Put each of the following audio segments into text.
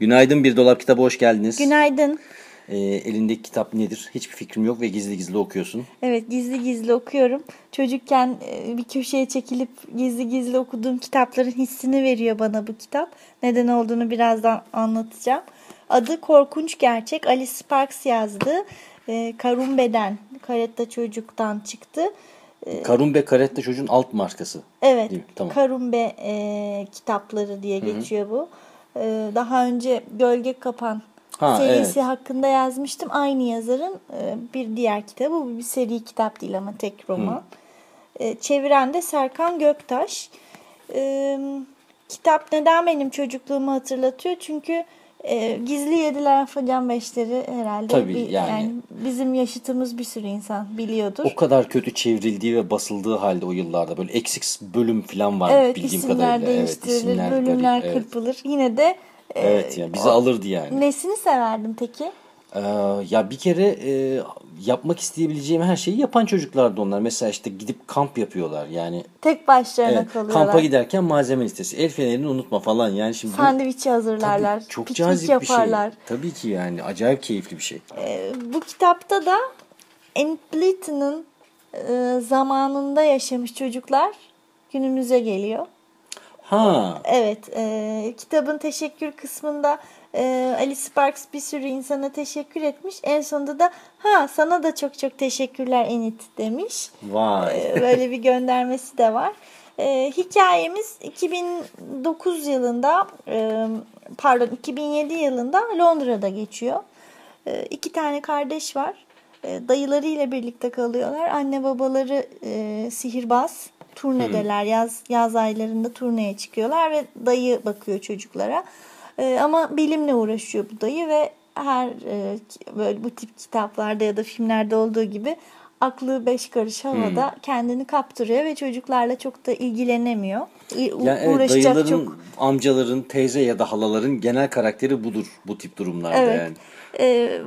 Günaydın Bir Dolap Kitabı hoş geldiniz. Günaydın. Ee, elindeki kitap nedir? Hiçbir fikrim yok ve gizli gizli okuyorsun. Evet gizli gizli okuyorum. Çocukken e, bir köşeye çekilip gizli gizli okuduğum kitapların hissini veriyor bana bu kitap. Neden olduğunu birazdan anlatacağım. Adı Korkunç Gerçek. Alice Sparks yazdı. E, Karumbe'den, Karetta Çocuk'tan çıktı. Karumbe Karette Çocuğun alt markası. Evet? Tamam. Karumbe e, kitapları diye geçiyor bu. E, daha önce Gölge Kapan Ha, serisi evet. hakkında yazmıştım. Aynı yazarın e, bir diğer kitabı. Bu bir seri kitap değil ama tek roman. E, çeviren de Serkan Göktaş. E, kitap neden benim çocukluğumu hatırlatıyor? Çünkü e, gizli yediler afacan beşleri herhalde. Tabii, bir- yani. bizim yaşıtımız bir sürü insan biliyordur. O kadar kötü çevrildiği ve basıldığı halde o yıllarda böyle eksik bölüm falan var Evet bildiğim kadarıyla. değiştirilir, evet, isimler bölümler garip, evet. kırpılır. Yine de e, Evet yani bizi alırdı yani. nesini severdin peki? Ee, ya bir kere e, yapmak isteyebileceğim her şeyi yapan çocuklardı onlar. Mesela işte gidip kamp yapıyorlar yani. Tek başlarına Evet, kalıyorlar. kampa giderken malzeme listesi. El fenerini unutma falan yani şimdi Sandviçi hazırlarlar. Tabii, çok piknik cazip bir şey. yaparlar. Tabii ki yani acayip keyifli bir şey. E, bu kitapta da Blyton'un e, zamanında yaşamış çocuklar günümüze geliyor. Ha Evet, e, kitabın teşekkür kısmında e, Alice Sparks bir sürü insana teşekkür etmiş. En sonunda da ha sana da çok çok teşekkürler Enid demiş. vay. E, Böyle bir göndermesi de var. E, hikayemiz 2009 yılında e, pardon 2007 yılında Londra'da geçiyor. E, iki tane kardeş var. E, dayılarıyla birlikte kalıyorlar. Anne babaları e, sihirbaz. Turnedeler. Yaz, yaz aylarında turneye çıkıyorlar ve dayı bakıyor çocuklara. E, ama bilimle uğraşıyor bu dayı ve her e, böyle bu tip kitaplarda ya da filmlerde olduğu gibi aklı beş karış havada kendini kaptırıyor ve çocuklarla çok da ilgilenemiyor. Yani evet, uğraşacak dayıların, çok amcaların, teyze ya da halaların genel karakteri budur bu tip durumlarda Evet. yani. Ee,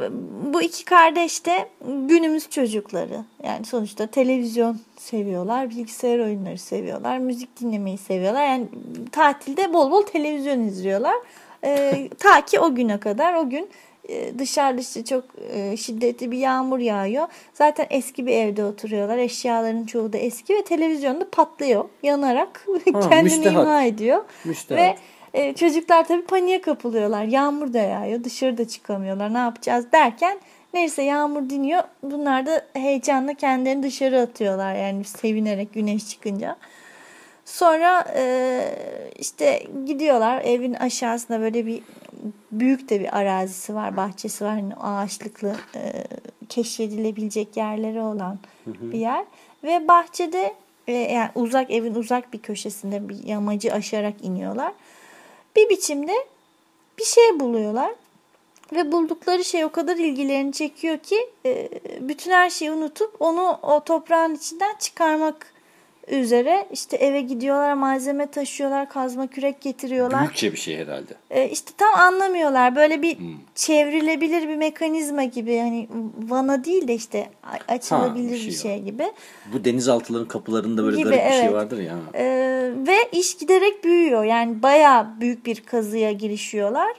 bu iki kardeş de günümüz çocukları. Yani sonuçta televizyon seviyorlar, bilgisayar oyunları seviyorlar, müzik dinlemeyi seviyorlar. Yani tatilde bol bol televizyon izliyorlar. Ee, ta ki o güne kadar o gün e, dışarıda işte çok e, şiddetli bir yağmur yağıyor. Zaten eski bir evde oturuyorlar. Eşyaların çoğu da eski ve televizyonda patlıyor. Yanarak kendini müstehak. imha ediyor. Müstehak. Ve e, çocuklar tabii paniğe kapılıyorlar. Yağmur da yağıyor. Dışarıda çıkamıyorlar. Ne yapacağız derken neyse yağmur diniyor. Bunlar da heyecanla kendilerini dışarı atıyorlar. Yani sevinerek güneş çıkınca. Sonra e, işte gidiyorlar evin aşağısında böyle bir büyük de bir arazisi var, bahçesi var. Hani ağaçlıklı e, keşfedilebilecek yerleri olan bir yer. Ve bahçede e, yani uzak evin uzak bir köşesinde bir yamacı aşarak iniyorlar. Bir biçimde bir şey buluyorlar. Ve buldukları şey o kadar ilgilerini çekiyor ki e, bütün her şeyi unutup onu o toprağın içinden çıkarmak üzere işte eve gidiyorlar, malzeme taşıyorlar, kazma kürek getiriyorlar. Büyükçe bir şey herhalde. E, işte tam anlamıyorlar. Böyle bir çevrilebilir bir mekanizma gibi hani vana değil de işte açılabilir bir bir şey şey, var. gibi. Bu denizaltıların kapılarında böyle Gibi, garip bir şey vardır ya. E, ve iş giderek büyüyor. Yani bayağı büyük bir kazıya girişiyorlar.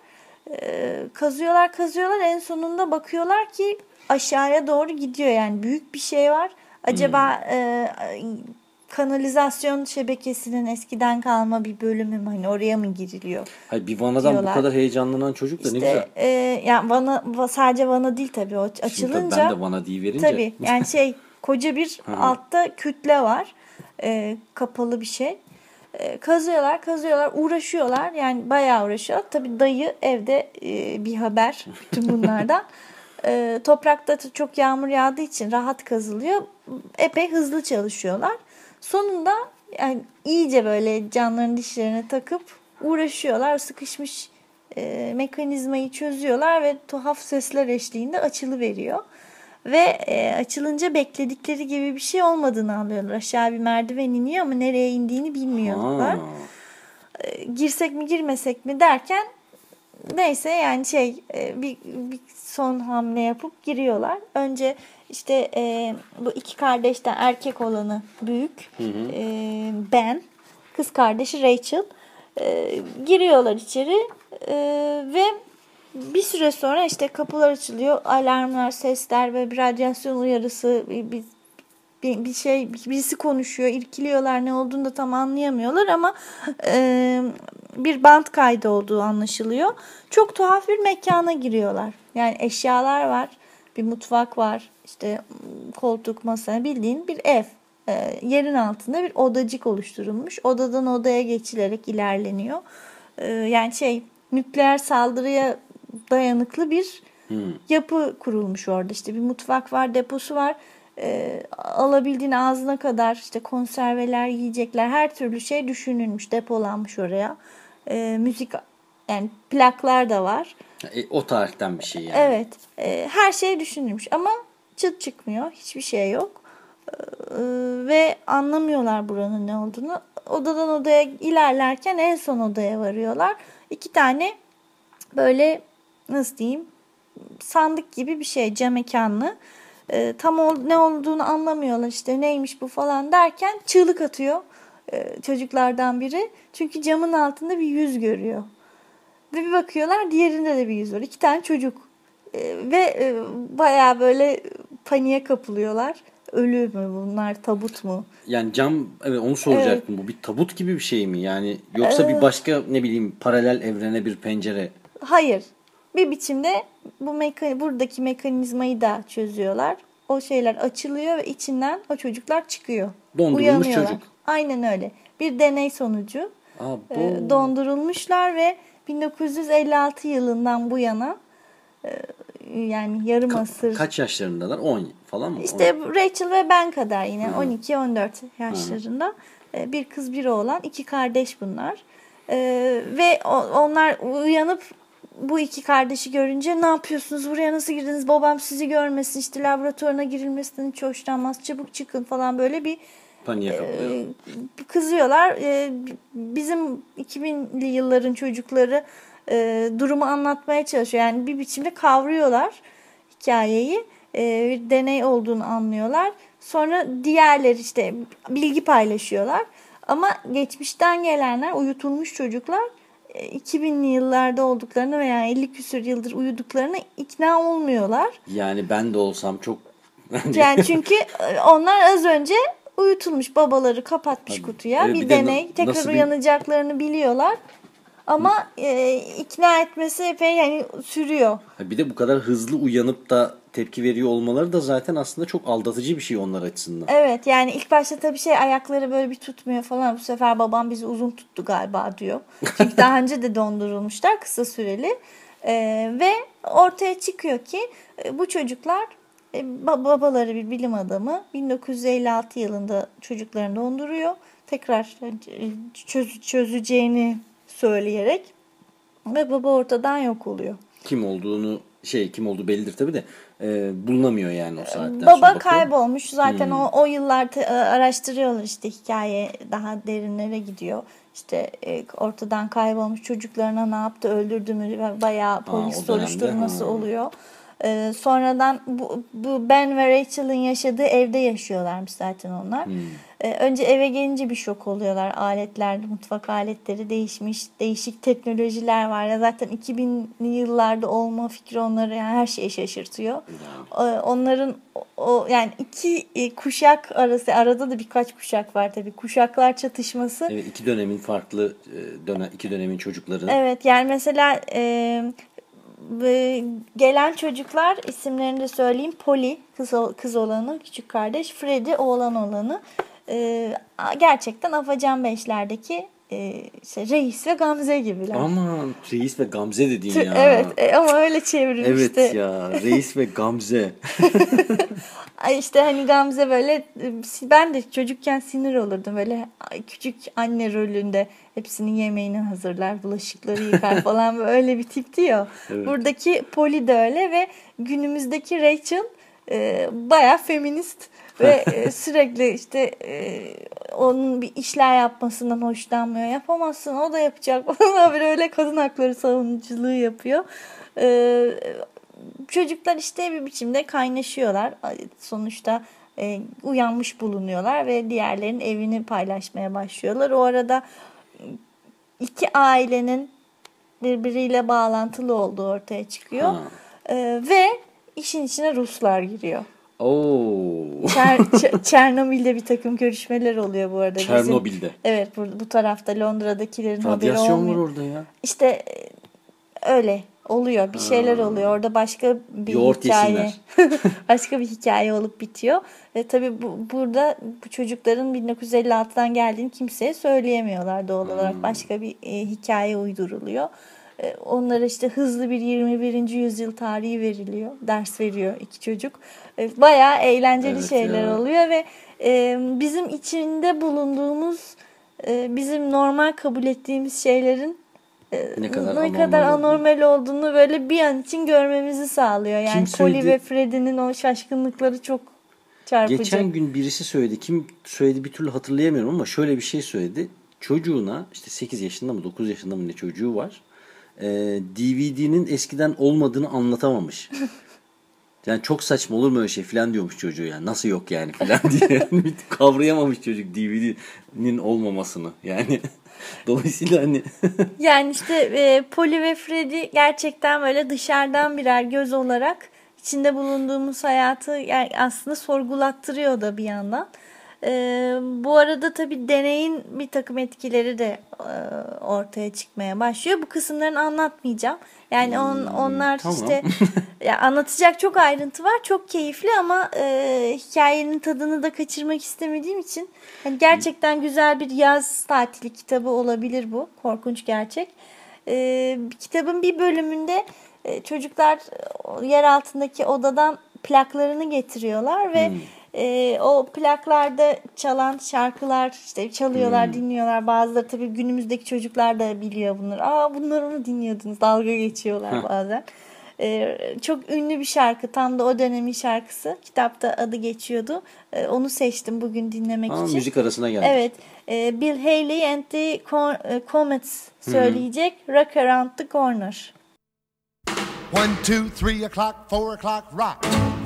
E, kazıyorlar kazıyorlar en sonunda bakıyorlar ki aşağıya doğru gidiyor. Yani büyük bir şey var. Acaba e, kanalizasyon şebekesinin eskiden kalma bir bölümü mü? Hani oraya mı giriliyor? Hayır, bir vanadan diyorlar. bu kadar heyecanlanan çocuk da ne güzel. İşte e, yani Van'a va- sadece Van'a değil tabii o Şimdi açılınca ben de vana diye verince. tabii yani şey koca bir altta kütle var E, kapalı bir şey E, kazıyorlar kazıyorlar uğraşıyorlar yani bayağı uğraşıyorlar tabii dayı evde e, bir haber bütün bunlardan E, toprakta çok yağmur yağdığı için rahat kazılıyor epey hızlı çalışıyorlar sonunda yani iyice böyle canlarını dişlerine takıp uğraşıyorlar. Sıkışmış e, mekanizmayı çözüyorlar ve tuhaf sesler eşliğinde açılı veriyor. Ve e, açılınca bekledikleri gibi bir şey olmadığını anlıyorlar. Aşağı bir merdiven iniyor ama nereye indiğini bilmiyorlar. E, girsek mi girmesek mi derken neyse yani şey e, bir, bir son hamle yapıp giriyorlar. Önce işte e, bu iki kardeşten erkek olanı büyük e, Ben, kız kardeşi Rachel e, giriyorlar içeri e, ve bir süre sonra işte kapılar açılıyor, alarmlar, sesler ve bir radyasyon uyarısı, bir, bir, bir, bir şey, birisi konuşuyor, irkiliyorlar ne olduğunu da tam anlayamıyorlar ama e, bir band kaydı olduğu anlaşılıyor. Çok tuhaf bir mekana giriyorlar. Yani eşyalar var, bir mutfak var, işte koltuk, masa bildiğin bir ev. E, yerin altında bir odacık oluşturulmuş. Odadan odaya geçilerek ilerleniyor. E, yani şey nükleer saldırıya dayanıklı bir yapı kurulmuş orada. İşte bir mutfak var, deposu var. E, alabildiğin ağzına kadar işte konserveler, yiyecekler, her türlü şey düşünülmüş, depolanmış oraya. E, müzik yani plaklar da var. e, o tarihten bir şey yani. Evet. e, her şey düşünülmüş ama çıt çıkmıyor. Hiçbir şey yok. E, ve anlamıyorlar buranın ne olduğunu. Odadan odaya ilerlerken en son odaya varıyorlar. İki tane böyle nasıl diyeyim sandık gibi bir şey cam mekanlı. E, tam ol, ne olduğunu anlamıyorlar işte neymiş bu falan derken çığlık atıyor e, çocuklardan biri. Çünkü camın altında bir yüz görüyor. Ve bir bakıyorlar diğerinde de bir yüz var. İki tane çocuk. E, ve e, bayağı böyle paniğe kapılıyorlar. Ölü mü bunlar tabut mu? Yani cam evet onu soracaktım. Bu bir tabut gibi bir şey mi? Yani yoksa bir başka ne bileyim paralel evrene bir pencere. Hayır. Bir biçimde bu meka buradaki mekanizmayı da çözüyorlar. O şeyler açılıyor ve içinden o çocuklar çıkıyor. Dondurulmuş çocuk. Aynen öyle. Bir deney sonucu Aa, bu e, dondurulmuşlar ve 1956 yılından bu yana e, yani yarım asır kaç yaşlarındalar? 10 falan mı? İşte Rachel ve ben kadar yine 12-14 yaşlarında Ee, bir kız bir oğlan iki kardeş bunlar Ee, ve onlar uyanıp bu iki kardeşi görünce ne yapıyorsunuz buraya nasıl girdiniz babam sizi görmesin işte laboratuvarına girilmesinden hiç hoşlanmaz çabuk çıkın falan böyle bir Paniğe e, kızıyorlar. E, bizim 2000'li yılların çocukları e, durumu anlatmaya çalışıyor. Yani bir biçimde kavruyorlar hikayeyi. E, bir deney olduğunu anlıyorlar. Sonra diğerleri işte bilgi paylaşıyorlar. Ama geçmişten gelenler uyutulmuş çocuklar 2000'li yıllarda olduklarını veya 50 küsur yıldır uyuduklarına ikna olmuyorlar. Yani ben de olsam çok Yani çünkü e, onlar az önce uyutulmuş babaları kapatmış kutuya Evet, bir, bir de deney na- tekrar nasıl bir- uyanacaklarını biliyorlar ama e, ikna etmesi epey yani sürüyor. Bir de bu kadar hızlı uyanıp da tepki veriyor olmaları da zaten aslında çok aldatıcı bir şey onlar açısından. Evet yani ilk başta tabii şey ayakları böyle bir tutmuyor falan bu sefer babam bizi uzun tuttu galiba diyor. Çünkü daha önce de dondurulmuşlar kısa süreli E, ve ortaya çıkıyor ki e, bu çocuklar e, ba- babaları bir bilim adamı 1956 yılında çocuklarını donduruyor. Tekrar e, çöz- çözeceğini söyleyerek ve baba ortadan yok oluyor. Kim olduğunu şey kim olduğu bellidir tabii de e, bulunamıyor yani o saatten sonra. Baba kaybolmuş. Zaten o, o yıllarda e, araştırıyorlar işte hikaye daha derinlere gidiyor. İşte e, ortadan kaybolmuş çocuklarına ne yaptı öldürdü mü bayağı polis dönemde, soruşturması ha. oluyor. E, sonradan bu, bu Ben ve Rachel'ın yaşadığı evde yaşıyorlarmış zaten onlar. E, önce eve gelince bir şok oluyorlar. Aletler, mutfak aletleri değişmiş. Değişik teknolojiler var. Ya zaten 2000'li yıllarda olma fikri onları yani her şeye şaşırtıyor. E, onların o- yani iki e, kuşak arası arada da birkaç kuşak var tabii. Kuşaklar çatışması. Evet iki dönemin farklı e, dönem iki dönemin çocukları. Evet yani mesela e, gelen çocuklar isimlerini de söyleyeyim. Polly kız, kız olanı, küçük kardeş. Freddy oğlan olanı. E, gerçekten Afacan Beşler'deki e, işte Reis ve Gamze gibiler. Aman Reis ve Gamze dediğin ya. Evet e, ama öyle çevrilmişti. Evet ya Reis ve Gamze. İşte hani Gamze böyle e, ben de çocukken sinir olurdum böyle küçük anne rolünde hepsinin yemeğini hazırlar bulaşıkları yıkar falan böyle bir tipti ya. Evet. Buradaki Polly de öyle ve günümüzdeki Rachel e, bayağı feminist ve e, sürekli işte e, onun bir işler yapmasından hoşlanmıyor. Yapamazsın o da yapacak falan böyle öyle kadın hakları savunuculuğu yapıyor. E, çocuklar işte bir biçimde kaynaşıyorlar. Sonuçta e, uyanmış bulunuyorlar ve diğerlerinin evini paylaşmaya başlıyorlar. O arada iki ailenin birbiriyle bağlantılı olduğu ortaya çıkıyor. Ha. E, ve işin içine Ruslar giriyor. Oo. Çer, Ç- Çernobil'de bir takım görüşmeler oluyor bu arada. Bizim- Çernobil'de. evet bu, bu tarafta Londra'dakilerin haberi Radyasyon var olmuyor. orada ya. İşte e, öyle oluyor. Bir şeyler oluyor. Orada başka bir Yoğurt hikaye. başka bir hikaye olup bitiyor. Ve tabii bu, burada bu çocukların 1956'dan geldiğini kimseye söyleyemiyorlar doğal olarak. Başka bir e, hikaye uyduruluyor. E, onlara işte hızlı bir 21. yüzyıl tarihi veriliyor. Ders veriyor iki çocuk. E, bayağı eğlenceli Evet şeyler ya. oluyor ve e, bizim içinde bulunduğumuz bizim normal kabul ettiğimiz şeylerin Ne kadar ne anormal kadar olduğunu. anormal olduğunu böyle bir an için görmemizi sağlıyor. Yani Kim söyledi? Ve Freddy'nin o şaşkınlıkları çok çarpıcı. Geçen gün birisi söyledi. Kim söyledi bir türlü hatırlayamıyorum ama şöyle bir şey söyledi. Çocuğuna işte 8 yaşında mı 9 yaşında mı ne çocuğu var. Ee, DVD'nin eskiden olmadığını anlatamamış. Yani çok saçma olur mu öyle şey filan diyormuş çocuğu yani. Nasıl yok yani filan diye. Kavrayamamış çocuk DVD'nin olmamasını. Yani dolayısıyla hani Yani işte e, Polly ve Freddy gerçekten böyle dışarıdan birer göz olarak içinde bulunduğumuz hayatı yani aslında sorgulattırıyor da bir yandan. E, bu arada tabii deneyin bir takım etkileri de e, ortaya çıkmaya başlıyor. Bu kısımlarını anlatmayacağım. Yani on, onlar tamam. işte ya anlatacak çok ayrıntı var. Çok keyifli ama e, hikayenin tadını da kaçırmak istemediğim için hani gerçekten güzel bir yaz tatili kitabı olabilir bu. Korkunç gerçek. E, kitabın bir bölümünde e, çocuklar yer altındaki odadan plaklarını getiriyorlar ve e, o plaklarda çalan şarkılar işte çalıyorlar, dinliyorlar. Bazıları tabii günümüzdeki çocuklar da biliyor bunları. Aa bunlar onu dinliyordunuz. Dalga geçiyorlar bazen. E, çok ünlü bir şarkı. Tam da o dönemin şarkısı. Kitapta adı geçiyordu. E, onu seçtim bugün dinlemek Aa, için. müzik arasına geldik. Evet. E, Bill Haley and the e, Comets söyleyecek Rock Around the Corner. One, two, three o'clock, four o'clock, rock.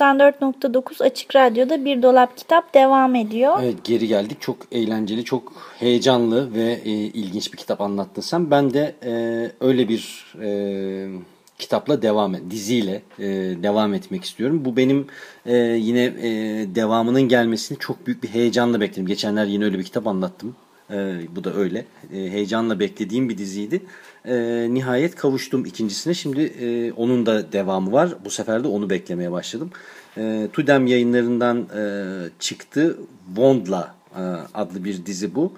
94.9 Açık Radyo'da Bir Dolap Kitap devam ediyor. Evet geri geldik. Çok eğlenceli, çok heyecanlı ve e, ilginç bir kitap anlattın sen. Ben de e, öyle bir e, kitapla devam et, diziyle e, devam etmek istiyorum. Bu benim e, yine e, devamının gelmesini çok büyük bir heyecanla bekledim. Geçenler yine öyle bir kitap anlattım. E, bu da öyle. E, heyecanla beklediğim bir diziydi. E, nihayet kavuştum ikincisine. Şimdi e, onun da devamı var. Bu sefer de onu beklemeye başladım. E, Tudem yayınlarından e, çıktı. Wondla e, adlı bir dizi bu.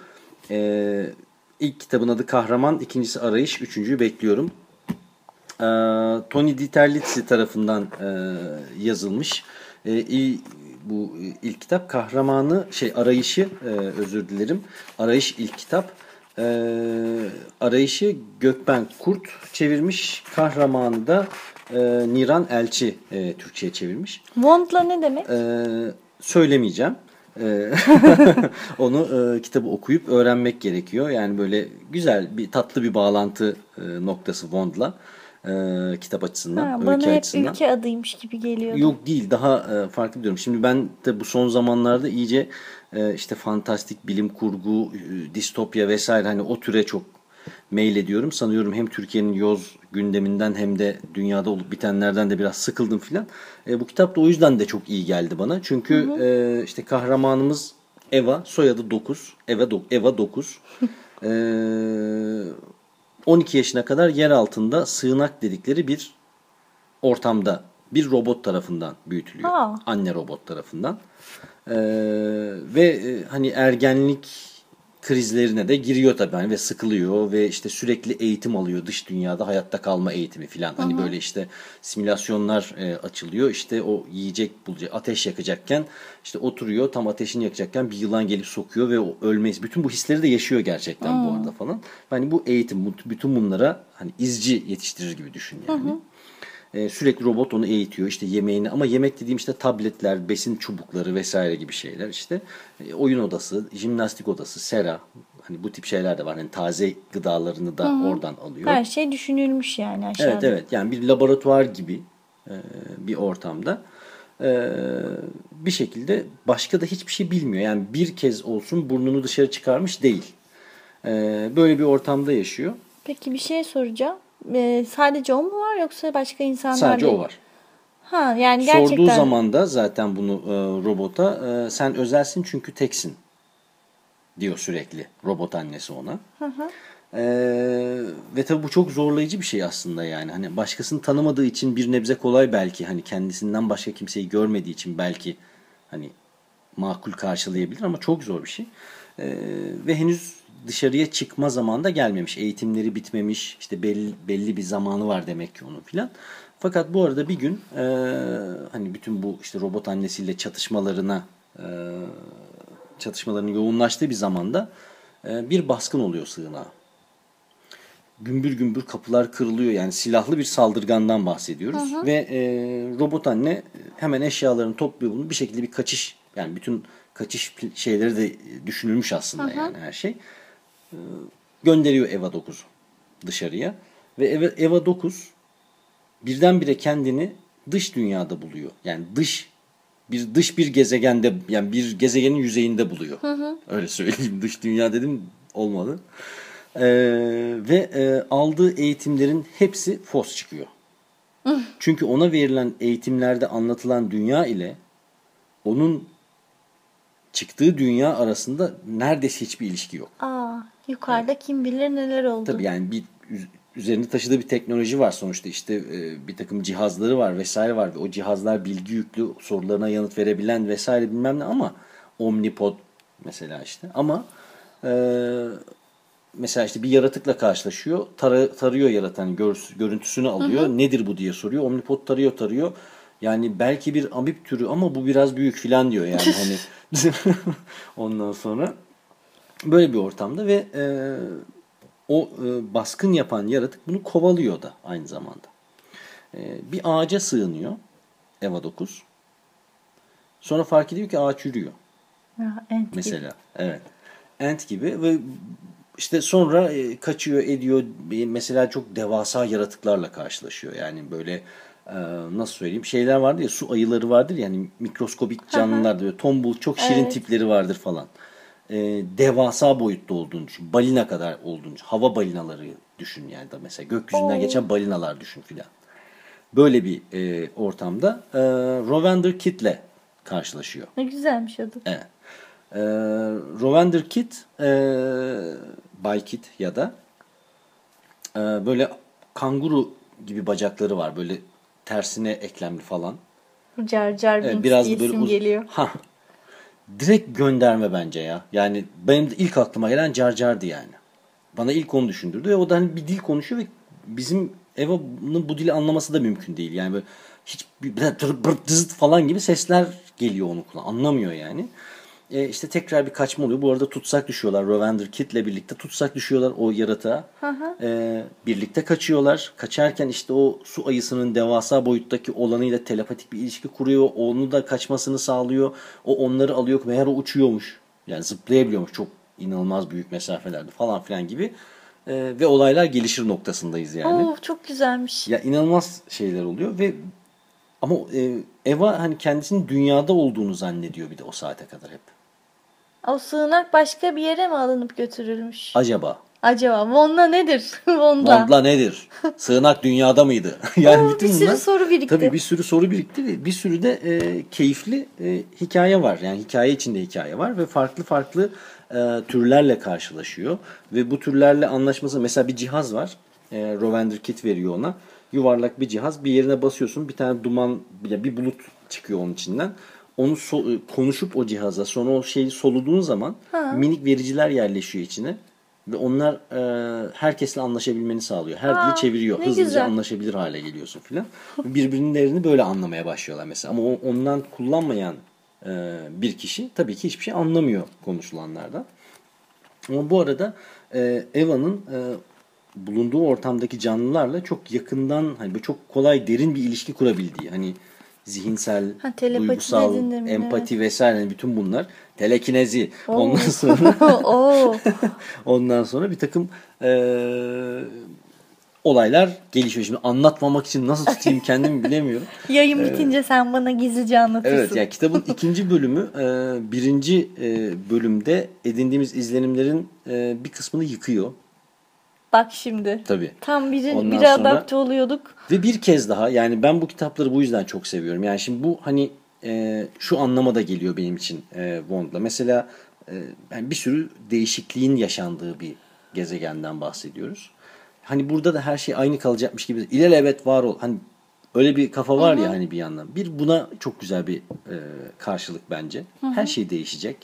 E, ilk kitabın adı Kahraman, ikincisi Arayış, üçüncüyü bekliyorum. E, Tony Diterlitzi tarafından e, yazılmış. E, bu ilk kitap kahramanı şey arayışı e, özür dilerim. Arayış ilk kitap. E, arayışı Gökben Kurt çevirmiş. Kahramanı da e, Niran Elçi e, Türkçe'ye çevirmiş. Wond'la ne demek? Ee, söylemeyeceğim. Ee, onu e, kitabı okuyup öğrenmek gerekiyor. Yani böyle güzel bir tatlı bir bağlantı e, noktası Wond'la e, kitap açısından, Ha, bana hep açısından. ülke adıymış gibi geliyordu. Yok değil daha e, farklı diyorum. Şimdi ben de bu son zamanlarda iyice e, işte fantastik bilim kurgu, e, distopya vesaire hani o türe çok mail ediyorum. Sanıyorum hem Türkiye'nin yoz gündeminden hem de dünyada olup bitenlerden de biraz sıkıldım filan. E, bu kitap da o yüzden de çok iyi geldi bana. Çünkü e, işte kahramanımız Eva, soyadı 9. Eva, do- Eva 9. e, 12 yaşına kadar yer altında sığınak dedikleri bir ortamda bir robot tarafından büyütülüyor. Aa. Anne robot tarafından. Ee, ve e, hani ergenlik krizlerine de giriyor tabii hani ve sıkılıyor ve işte sürekli eğitim alıyor dış dünyada hayatta kalma eğitimi falan. Hani böyle işte simülasyonlar e, açılıyor. İşte o yiyecek bulacak, ateş yakacakken işte oturuyor tam ateşini yakacakken bir yılan gelip sokuyor ve o ölmeyiz. Bütün bu hisleri de yaşıyor gerçekten bu arada falan. Hani bu eğitim bütün bunlara hani izci yetiştirir gibi düşün yani. Ee, sürekli robot onu eğitiyor işte yemeğini ama yemek dediğim işte tabletler, besin çubukları vesaire gibi şeyler işte Ee, oyun odası, jimnastik odası, sera hani bu tip şeyler de var. Hani taze gıdalarını da oradan alıyor. Her şey düşünülmüş yani aşağıda. Evet evet yani bir laboratuvar gibi e, bir ortamda e, bir şekilde başka da hiçbir şey bilmiyor. Yani bir kez olsun burnunu dışarı çıkarmış değil. E, böyle bir ortamda yaşıyor. Peki bir şey soracağım. Ee, sadece o mu var yoksa başka insanlar Sadece da- o var. Ha yani gerçekten. Sorduğu zaman da zaten bunu e, robota e, sen özelsin çünkü teksin diyor sürekli robot annesi ona. E, ve tabii bu çok zorlayıcı bir şey aslında yani. Hani başkasını tanımadığı için bir nebze kolay belki hani kendisinden başka kimseyi görmediği için belki hani makul karşılayabilir ama çok zor bir şey. E, ve henüz dışarıya çıkma zamanı da gelmemiş. Eğitimleri bitmemiş. işte belli, belli bir zamanı var demek ki onun filan. Fakat bu arada bir gün e, hani bütün bu işte robot annesiyle çatışmalarına e, çatışmalarının yoğunlaştığı bir zamanda e, bir baskın oluyor sığınağa. Gümbür gümbür kapılar kırılıyor yani silahlı bir saldırgandan bahsediyoruz ve e, robot anne hemen eşyalarını topluyor bunu bir şekilde bir kaçış yani bütün kaçış şeyleri de düşünülmüş aslında yani her şey gönderiyor Eva 9 dışarıya ve Eva, Eva 9 birdenbire kendini dış dünyada buluyor. Yani dış bir dış bir gezegende yani bir gezegenin yüzeyinde buluyor. Öyle söyleyeyim. Dış dünya dedim olmadı. Ee, ve e, aldığı eğitimlerin hepsi fos çıkıyor. Çünkü ona verilen eğitimlerde anlatılan dünya ile onun çıktığı dünya arasında neredeyse hiçbir ilişki yok. Aa, yukarıda kim bilir neler oldu. Tabii yani bir üz- üzerinde taşıdığı bir teknoloji var sonuçta. İşte e, bir takım cihazları var vesaire var ve o cihazlar bilgi yüklü sorularına yanıt verebilen vesaire bilmem ne ama omnipod mesela işte. Ama e, mesela işte bir yaratıkla karşılaşıyor tara- tarıyor yaratan gör- görüntüsünü alıyor. Nedir bu diye soruyor. Omnipod tarıyor tarıyor. Yani belki bir amip türü ama bu biraz büyük filan diyor yani. Hani ondan sonra böyle bir ortamda ve e, o e, baskın yapan yaratık bunu kovalıyor da aynı zamanda. E, bir ağaca sığınıyor Eva 9. Sonra fark ediyor ki ağaç yürüyor Ya, ent gibi. mesela. Evet. Ant gibi ve işte sonra e, kaçıyor ediyor mesela çok devasa yaratıklarla karşılaşıyor yani böyle nasıl söyleyeyim şeyler vardır ya su ayıları vardır yani mikroskobik canlılar böyle tombul çok şirin Evet. tipleri vardır falan. E, devasa boyutta olduğunu düşün. Balina kadar olduğunu düşün. Hava balinaları düşün yani da mesela gökyüzünden Oo. geçen balinalar düşün filan. Böyle bir e, ortamda e, Rovender Kit'le karşılaşıyor. Ne güzelmiş adı. Evet. E, Rovender Kit, e, Bay Kit ya da e, böyle kanguru gibi bacakları var. Böyle tersine eklemli falan. Jar Jar Evet, Binks biraz diye böyle isim uz- geliyor. Ha. Direkt gönderme bence ya. Yani benim de ilk aklıma gelen Jar Jar'dı yani. Bana ilk onu düşündürdü ve o da hani bir dil konuşuyor ve bizim Eva'nın bu dili anlaması da mümkün değil. Yani böyle hiç falan gibi sesler geliyor onun kulağına. Anlamıyor yani. E işte tekrar bir kaçma oluyor. Bu arada tutsak düşüyorlar. Rovender Kit'le birlikte tutsak düşüyorlar o yaratığa. E, birlikte kaçıyorlar. Kaçarken işte o su ayısının devasa boyuttaki olanıyla telepatik bir ilişki kuruyor. Onu da kaçmasını sağlıyor. O onları alıyor. Meğer o uçuyormuş. Yani zıplayabiliyormuş çok inanılmaz büyük mesafelerde falan filan gibi. E, ve olaylar gelişir noktasındayız yani. Oo, çok güzelmiş. Ya inanılmaz şeyler oluyor ve ama e, Eva hani kendisinin dünyada olduğunu zannediyor bir de o saate kadar hep. O sığınak başka bir yere mi alınıp götürülmüş? Acaba Acaba Vonla nedir? Vonla. Montla nedir? Sığınak dünyada mıydı? yani Oo, bir sürü soru birikti. Tabii bir sürü soru birikti ve bir sürü de e, keyifli e, hikaye var. Yani hikaye içinde hikaye var ve farklı farklı e, türlerle karşılaşıyor. Ve bu türlerle anlaşması mesela bir cihaz var. E, Rovender Kit veriyor ona. Yuvarlak bir cihaz. Bir yerine basıyorsun. Bir tane duman, bir bulut çıkıyor onun içinden. Onu so- e, konuşup o cihaza sonra o şeyi soluduğun zaman minik vericiler yerleşiyor içine. Ve onlar e, herkesle anlaşabilmeni sağlıyor. Her Aa, dili çeviriyor. Hızlıca güzel. anlaşabilir hale geliyorsun filan. Birbirlerini böyle anlamaya başlıyorlar mesela. Ama o- ondan kullanmayan e, bir kişi tabii ki hiçbir şey anlamıyor konuşulanlardan. Ama bu arada e, Eva'nın e, bulunduğu ortamdaki canlılarla çok yakından hani böyle çok kolay derin bir ilişki kurabildiği hani zihinsel, Ha, duygusal, empati vesaire bütün bunlar telekinezi ondan sonra Oo. ondan sonra bir takım e, olaylar gelişiyor. Şimdi anlatmamak için nasıl tutayım kendimi bilemiyorum. Yayın bitince sen bana gizlice anlatırsın. Evet yani kitabın ikinci bölümü e, birinci e, bölümde edindiğimiz izlenimlerin e, bir kısmını yıkıyor. Bak şimdi. Tabii. Tam biri, Ondan sonra- adapte oluyorduk. Ve bir kez daha yani ben bu kitapları bu yüzden çok seviyorum. Yani şimdi bu hani e, şu anlama da geliyor benim için e, Bond'la. Mesela e, yani bir sürü değişikliğin yaşandığı bir gezegenden bahsediyoruz. Hani burada da her şey aynı kalacakmış gibi. İlelebet var ol. Hani öyle bir kafa var ya hani bir yandan. Bir buna çok güzel bir e, karşılık bence. Her şey değişecek.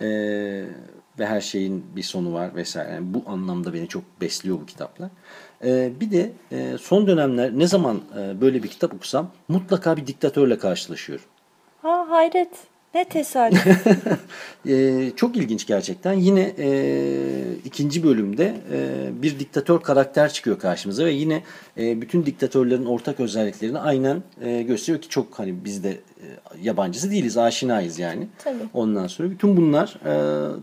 E, ve her şeyin bir sonu var vesaire. Yani bu anlamda beni çok besliyor bu kitaplar. E, bir de e, son dönemler ne zaman e, böyle bir kitap okusam mutlaka bir diktatörle karşılaşıyorum. Ha hayret. Ne tesadüf. Ee, çok ilginç gerçekten. Yine e, ikinci bölümde e, bir diktatör karakter çıkıyor karşımıza ve yine e, bütün diktatörlerin ortak özelliklerini aynen e, gösteriyor ki çok hani biz de e, yabancısı değiliz, aşinayız yani. Tabii. Ondan sonra bütün bunlar e,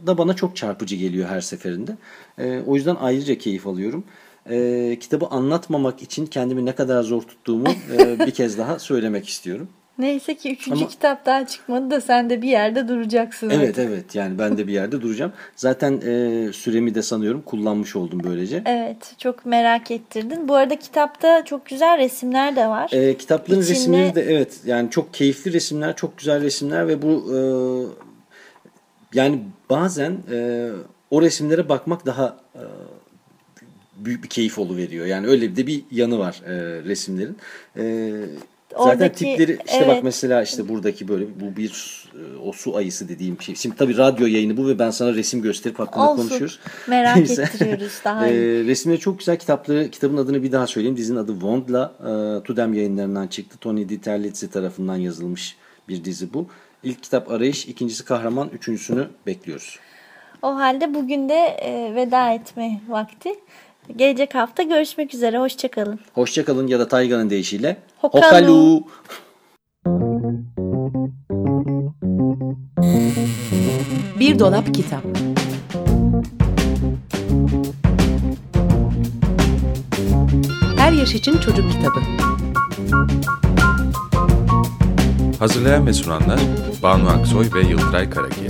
da bana çok çarpıcı geliyor her seferinde. E, o yüzden ayrıca keyif alıyorum. E, kitabı anlatmamak için kendimi ne kadar zor tuttuğumu e, bir kez daha söylemek istiyorum. Neyse ki üçüncü Ama- kitap daha çıkmadı da sen de bir yerde duracaksın. Evet artık. evet yani ben de bir yerde duracağım. Zaten e, süremi de sanıyorum kullanmış oldum böylece. Evet çok merak ettirdin. Bu arada kitapta çok güzel resimler de var. E, kitapların İçinde- resimleri de evet yani çok keyifli resimler, çok güzel resimler ve bu e, yani bazen e, o resimlere bakmak daha e, büyük bir keyif veriyor. Yani öyle bir de bir yanı var e, resimlerin. E, zaten Oradaki- tipleri işte bak evet. mesela işte buradaki böyle bu bir e, o su ayısı dediğim şey. Şimdi tabii radyo yayını bu ve ben sana resim gösterip hakkında Olsun. konuşuyoruz. Merak Neyse. ettiriyoruz daha E, iyi. resimleri çok güzel. Kitapları, kitabın adını bir daha söyleyeyim. Dizinin adı Wond'la e, Tudem yayınlarından çıktı. Tony Di Terlizzi tarafından yazılmış bir dizi bu. İlk kitap Arayış, ikincisi Kahraman, üçüncüsünü bekliyoruz. O halde bugün de e, veda etme vakti. Gelecek hafta görüşmek üzere. Hoşçakalın. Hoşçakalın ya da Tayga'nın deyişiyle. Hokalu. Bir dolap kitap. Her yaş için çocuk kitabı. Hazırlayan ve sunanlar Banu Aksoy ve Yıldıray Karakiye.